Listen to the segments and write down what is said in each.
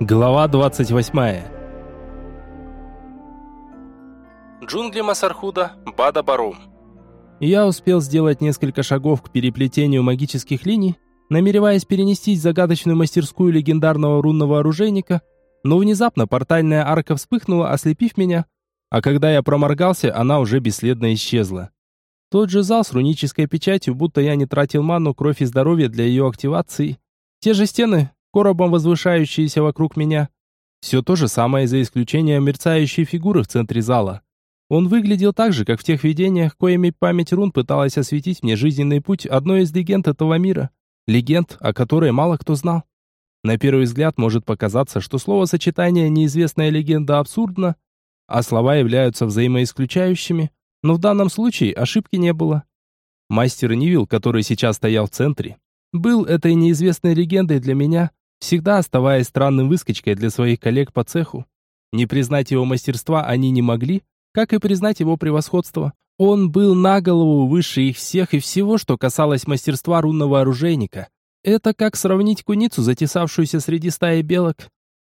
Глава 28. Джунгли Масархуда, Бада Барум. Я успел сделать несколько шагов к переплетению магических линий, намереваясь перенестись в загадочную мастерскую легендарного рунного оружейника, но внезапно портальная арка вспыхнула, ослепив меня, а когда я проморгался, она уже бесследно исчезла. Тот же зал с рунической печатью, будто я не тратил ману, кровь и здоровье для ее активации. Те же стены, коробом возвышающиеся вокруг меня. Все то же самое за исключением мерцающей фигуры в центре зала. Он выглядел так же, как в тех видениях, коими память рун пыталась осветить мне жизненный путь одной из легенд этого мира. Легенд, о которой мало кто знал. На первый взгляд может показаться, что словосочетание «неизвестная легенда» абсурдно, а слова являются взаимоисключающими, но в данном случае ошибки не было. Мастер Нивил, который сейчас стоял в центре, был этой неизвестной легендой для меня, всегда оставаясь странным выскочкой для своих коллег по цеху. Не признать его мастерства они не могли, как и признать его превосходство. Он был на голову выше их всех и всего, что касалось мастерства рунного оружейника. Это как сравнить куницу, затесавшуюся среди стаи белок.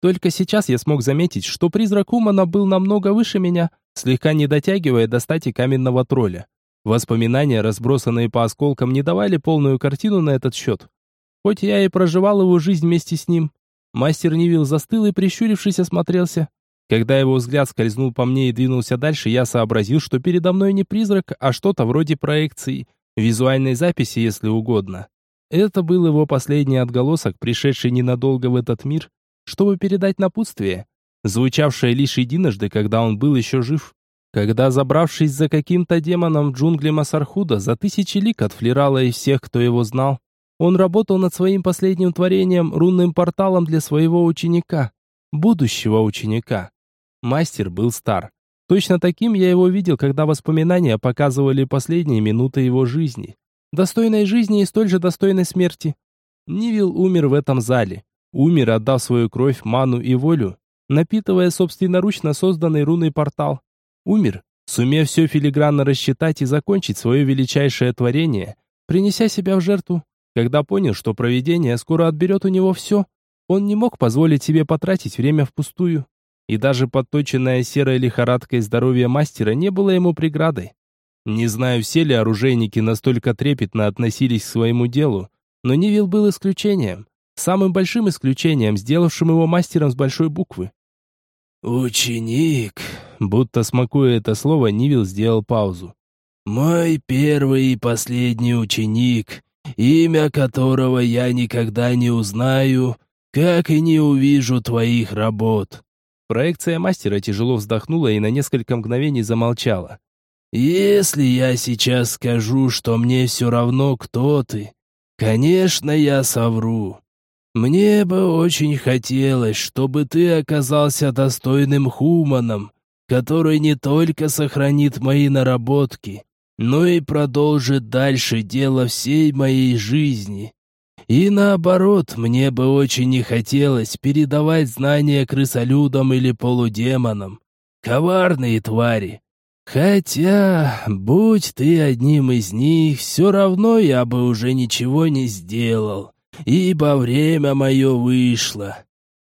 Только сейчас я смог заметить, что призрак Умана был намного выше меня, слегка не дотягивая до стати каменного тролля. Воспоминания, разбросанные по осколкам, не давали полную картину на этот счет. Хоть я и проживал его жизнь вместе с ним. Мастер Нивил застыл и, прищурившись, осмотрелся. Когда его взгляд скользнул по мне и двинулся дальше, я сообразил, что передо мной не призрак, а что-то вроде проекции, визуальной записи, если угодно. Это был его последний отголосок, пришедший ненадолго в этот мир, чтобы передать напутствие, звучавшее лишь единожды, когда он был еще жив. Когда, забравшись за каким-то демоном в джунгли Масархуда, за тысячи лик от Флерала и всех, кто его знал, он работал над своим последним творением, рунным порталом для своего ученика, будущего ученика. Мастер был стар. Точно таким я его видел, когда воспоминания показывали последние минуты его жизни. Достойной жизни и столь же достойной смерти. Нивил умер в этом зале. Умер, отдав свою кровь, ману и волю, напитывая собственноручно созданный рунный портал. Умер, сумев все филигранно рассчитать и закончить свое величайшее творение, принеся себя в жертву когда понял, что провидение скоро отберет у него все, он не мог позволить себе потратить время впустую. И даже подточенная серой лихорадкой здоровье мастера не было ему преградой. Не знаю, все ли оружейники настолько трепетно относились к своему делу, но Нивил был исключением. Самым большим исключением, сделавшим его мастером с большой буквы. «Ученик», будто смакуя это слово, Нивил сделал паузу. «Мой первый и последний ученик, имя которого я никогда не узнаю, как и не увижу твоих работ». Проекция мастера тяжело вздохнула и на несколько мгновений замолчала. «Если я сейчас скажу, что мне все равно, кто ты, конечно, я совру. Мне бы очень хотелось, чтобы ты оказался достойным хуманом, который не только сохранит мои наработки, но и продолжит дальше дело всей моей жизни. И наоборот, мне бы очень не хотелось передавать знания крысолюдам или полудемонам. Коварные твари. Хотя, будь ты одним из них, все равно я бы уже ничего не сделал, ибо время мое вышло.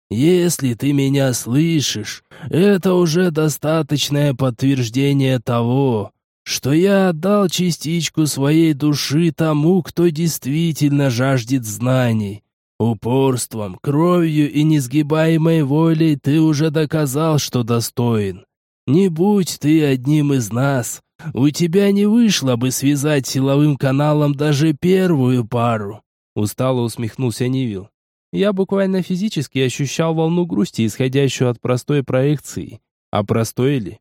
Если ты меня слышишь, это уже достаточное подтверждение того, что я отдал частичку своей души тому, кто действительно жаждет знаний. Упорством, кровью и несгибаемой волей ты уже доказал, что достоин. Не будь ты одним из нас, у тебя не вышло бы связать силовым каналом даже первую пару. Устало усмехнулся Нивил. Я буквально физически ощущал волну грусти, исходящую от простой проекции. А простой ли?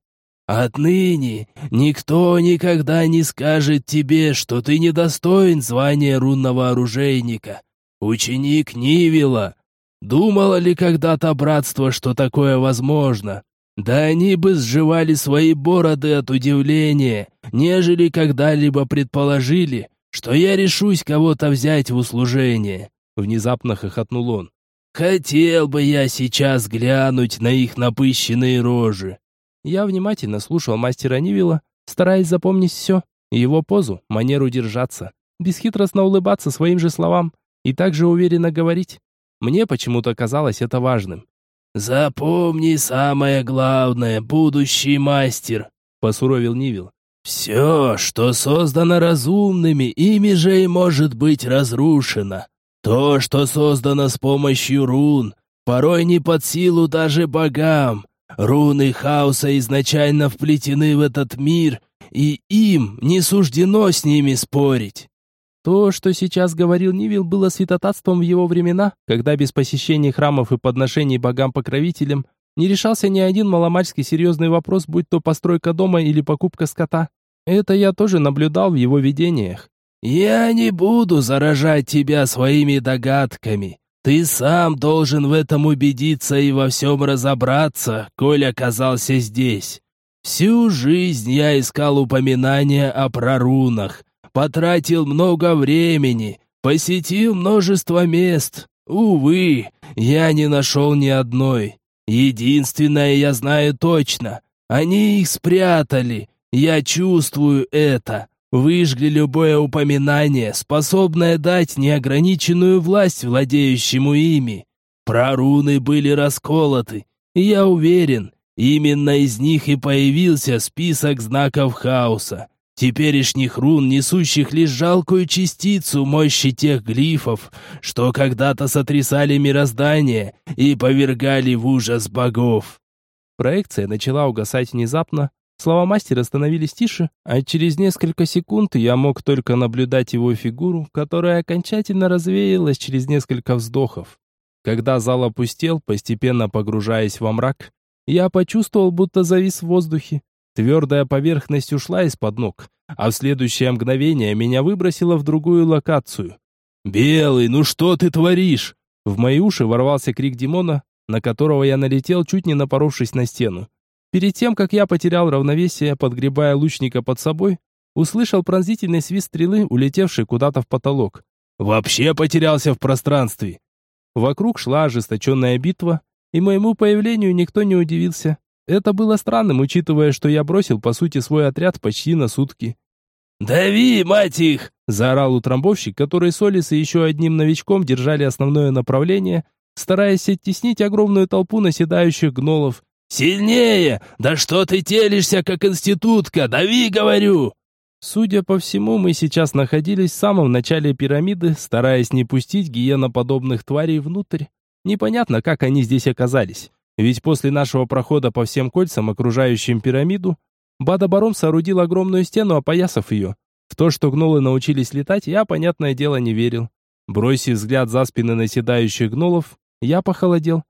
Отныне никто никогда не скажет тебе, что ты недостоин звания рунного оружейника. Ученик Нивила. Думало ли когда-то братство, что такое возможно? Да они бы сживали свои бороды от удивления, нежели когда-либо предположили, что я решусь кого-то взять в услужение. Внезапно хохотнул он. Хотел бы я сейчас глянуть на их напыщенные рожи. Я внимательно слушал мастера Нивила, стараясь запомнить все, его позу, манеру держаться, бесхитростно улыбаться своим же словам и также уверенно говорить. Мне почему-то казалось это важным. «Запомни самое главное, будущий мастер», — посуровил Нивил. «Все, что создано разумными, ими же и может быть разрушено. То, что создано с помощью рун, порой не под силу даже богам. Руны хаоса изначально вплетены в этот мир, и им не суждено с ними спорить. То, что сейчас говорил Нивил, было святотатством в его времена, когда без посещения храмов и подношений богам-покровителям не решался ни один маломальски серьезный вопрос, будь то постройка дома или покупка скота. Это я тоже наблюдал в его видениях. «Я не буду заражать тебя своими догадками. Ты сам должен в этом убедиться и во всем разобраться, коль оказался здесь. Всю жизнь я искал упоминания о прорунах, потратил много времени, посетил множество мест. Увы, я не нашел ни одной. Единственное я знаю точно. Они их спрятали. Я чувствую это. Выжгли любое упоминание, способное дать неограниченную власть владеющему ими. Проруны были расколоты, и я уверен, именно из них и появился список знаков хаоса теперешних рун, несущих лишь жалкую частицу мощи тех глифов, что когда-то сотрясали мироздание и повергали в ужас богов. Проекция начала угасать внезапно, слова мастера становились тише, а через несколько секунд я мог только наблюдать его фигуру, которая окончательно развеялась через несколько вздохов. Когда зал опустел, постепенно погружаясь во мрак, я почувствовал, будто завис в воздухе. Твердая поверхность ушла из-под ног, а в следующее мгновение меня выбросило в другую локацию. «Белый, ну что ты творишь?» В мои уши ворвался крик Димона, на которого я налетел, чуть не напоровшись на стену. Перед тем, как я потерял равновесие, подгребая лучника под собой, услышал пронзительный свист стрелы, улетевшей куда-то в потолок. «Вообще потерялся в пространстве!» Вокруг шла ожесточенная битва, и моему появлению никто не удивился. Это было странным, учитывая, что я бросил, по сути, свой отряд почти на сутки. «Дави, мать их!» – заорал утрамбовщик, который с Олис и еще одним новичком держали основное направление, стараясь оттеснить огромную толпу наседающих гнолов. «Сильнее! Да что ты телишься, как институтка? Дави, говорю!» Судя по всему, мы сейчас находились в самом начале пирамиды, стараясь не пустить гиеноподобных тварей внутрь. Непонятно, как они здесь оказались. Ведь после нашего прохода по всем кольцам, окружающим пирамиду, Бадабаром соорудил огромную стену, опоясав ее. В то, что гнолы научились летать, я, понятное дело, не верил. Бросив взгляд за спины наседающих гнолов, я похолодел.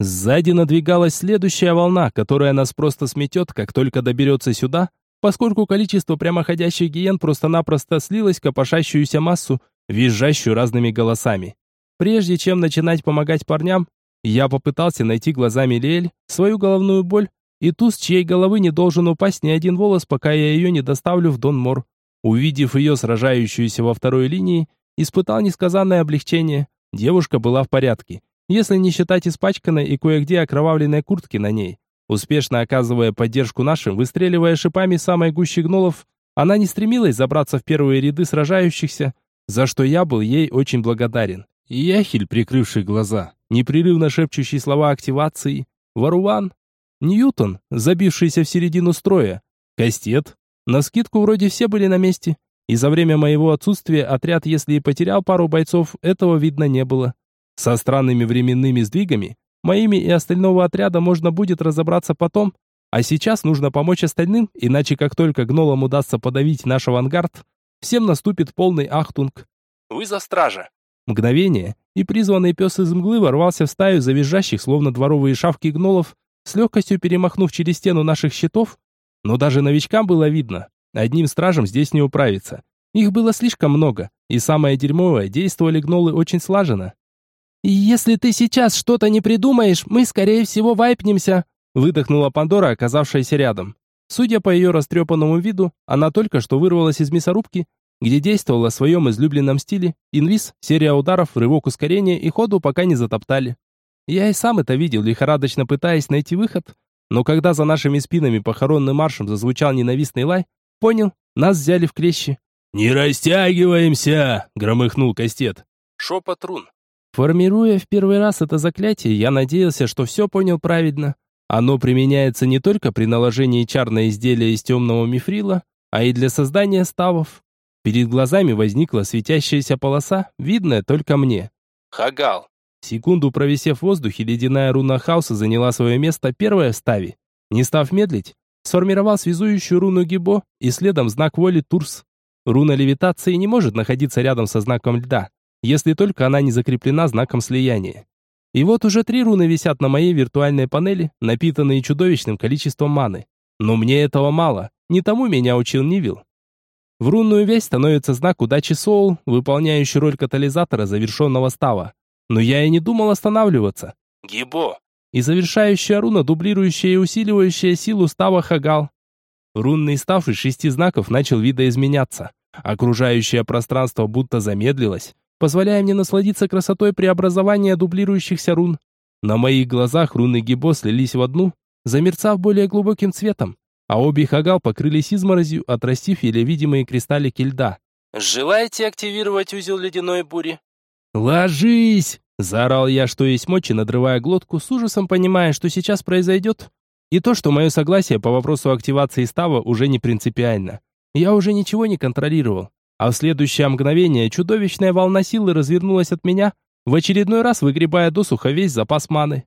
Сзади надвигалась следующая волна, которая нас просто сметет, как только доберется сюда, поскольку количество прямоходящих гиен просто-напросто слилось в копошащуюся массу, визжащую разными голосами. Прежде чем начинать помогать парням, я попытался найти глазами Лель, свою головную боль, и ту, с чьей головы не должен упасть ни один волос, пока я ее не доставлю в Дон-Мор. Увидев ее сражающуюся во второй линии, испытал несказанное облегчение. Девушка была в порядке, если не считать испачканной и кое-где окровавленной куртки на ней. Успешно оказывая поддержку нашим, выстреливая шипами самой гущи гнолов, она не стремилась забраться в первые ряды сражающихся, за что я был ей очень благодарен. Яхель, прикрывший глаза, непрерывно шепчущий слова активации, Варуван, Ньютон, забившийся в середину строя, Кастет. На скидку вроде все были на месте, и за время моего отсутствия отряд, если и потерял пару бойцов, этого видно не было. Со странными временными сдвигами, моими и остального отряда можно будет разобраться потом, а сейчас нужно помочь остальным, иначе как только гнолам удастся подавить наш авангард, всем наступит полный ахтунг. Вы за стража. Мгновение, и призванный пес из мглы ворвался в стаю завизжащих, словно дворовые шавки гнолов, с легкостью перемахнув через стену наших щитов, но даже новичкам было видно, одним стражем здесь не управиться. Их было слишком много, и самое дерьмовое, действовали гнолы очень слаженно. «Если ты сейчас что-то не придумаешь, мы, скорее всего, вайпнемся», выдохнула Пандора, оказавшаяся рядом. Судя по ее растрепанному виду, она только что вырвалась из мясорубки где действовала в своем излюбленном стиле, инвиз, серия ударов, рывок ускорения и ходу пока не затоптали. Я и сам это видел, лихорадочно пытаясь найти выход, но когда за нашими спинами похоронным маршем зазвучал ненавистный лай, понял, нас взяли в клещи. «Не растягиваемся!» — громыхнул Кастет. Шепот рун. Формируя в первый раз это заклятие, я надеялся, что все понял правильно. Оно применяется не только при наложении чар на изделия из темного мифрила, а и для создания ставов. Перед глазами возникла светящаяся полоса, видная только мне. Хагал. Секунду провисев в воздухе, ледяная руна хаоса заняла свое место первая в ставе. Не став медлить, сформировал связующую руну Гибо и следом знак воли Турс. Руна левитации не может находиться рядом со знаком льда, если только она не закреплена знаком слияния. И вот уже три руны висят на моей виртуальной панели, напитанные чудовищным количеством маны. Но мне этого мало, не тому меня учил Нивил. В рунную весть становится знак удачи Соул, выполняющий роль катализатора завершенного става. Но я и не думал останавливаться. Гибо. И завершающая руна, дублирующая и усиливающая силу става Хагал. Рунный став из шести знаков начал видоизменяться. Окружающее пространство будто замедлилось, позволяя мне насладиться красотой преобразования дублирующихся рун. На моих глазах руны Гибо слились в одну, замерцав более глубоким цветом, а обе Хагал покрылись изморозью, отрастив еле видимые кристаллики льда. Желаете активировать узел ледяной бури? «Ложись!» – заорал я, что есть мочи, надрывая глотку, с ужасом понимая, что сейчас произойдет. И то, что мое согласие по вопросу активации става уже не принципиально. Я уже ничего не контролировал. А в следующее мгновение чудовищная волна силы развернулась от меня, в очередной раз выгребая досуха весь запас маны.